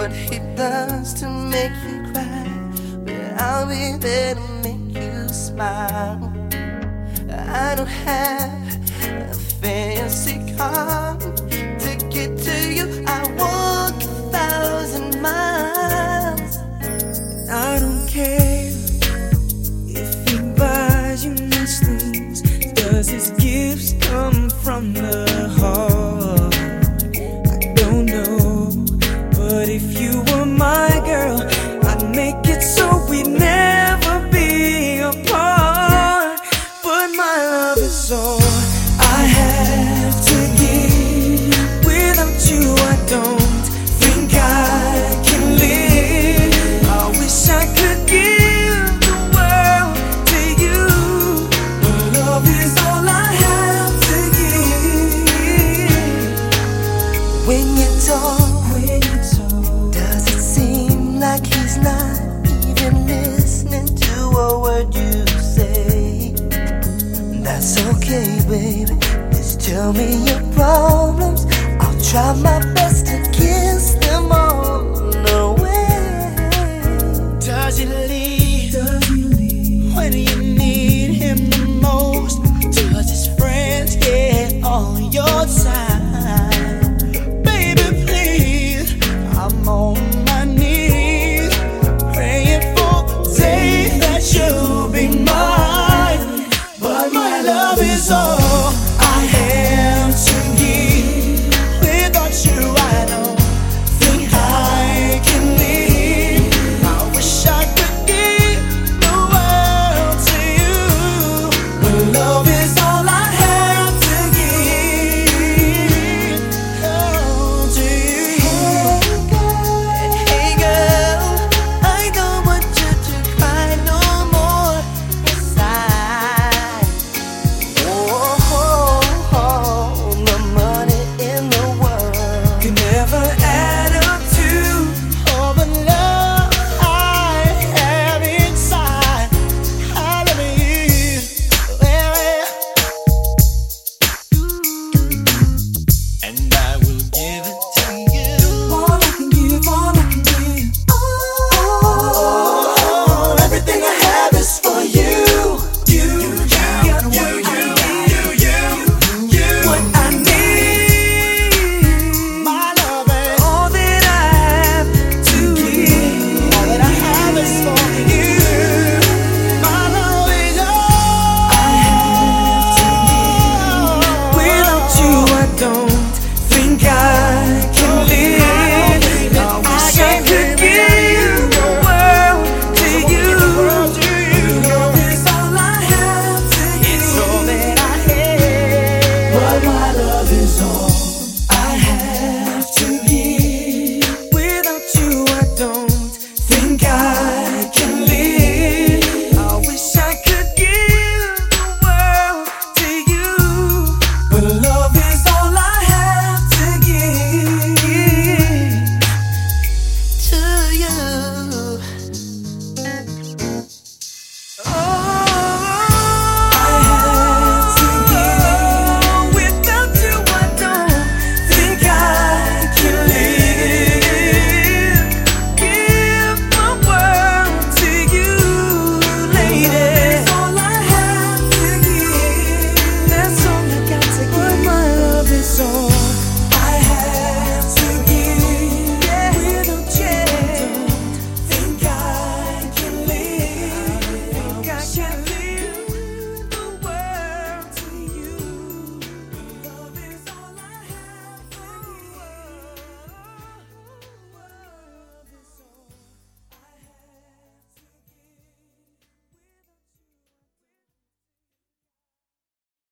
what he does to make you cry. But I'll be there to make you smile. I don't have a fancy car to get to you. I walk a thousand miles. I don't care if he buys you nice things. Does his gifts come if you were my baby. Just tell me your problems. I'll try my best to kiss them all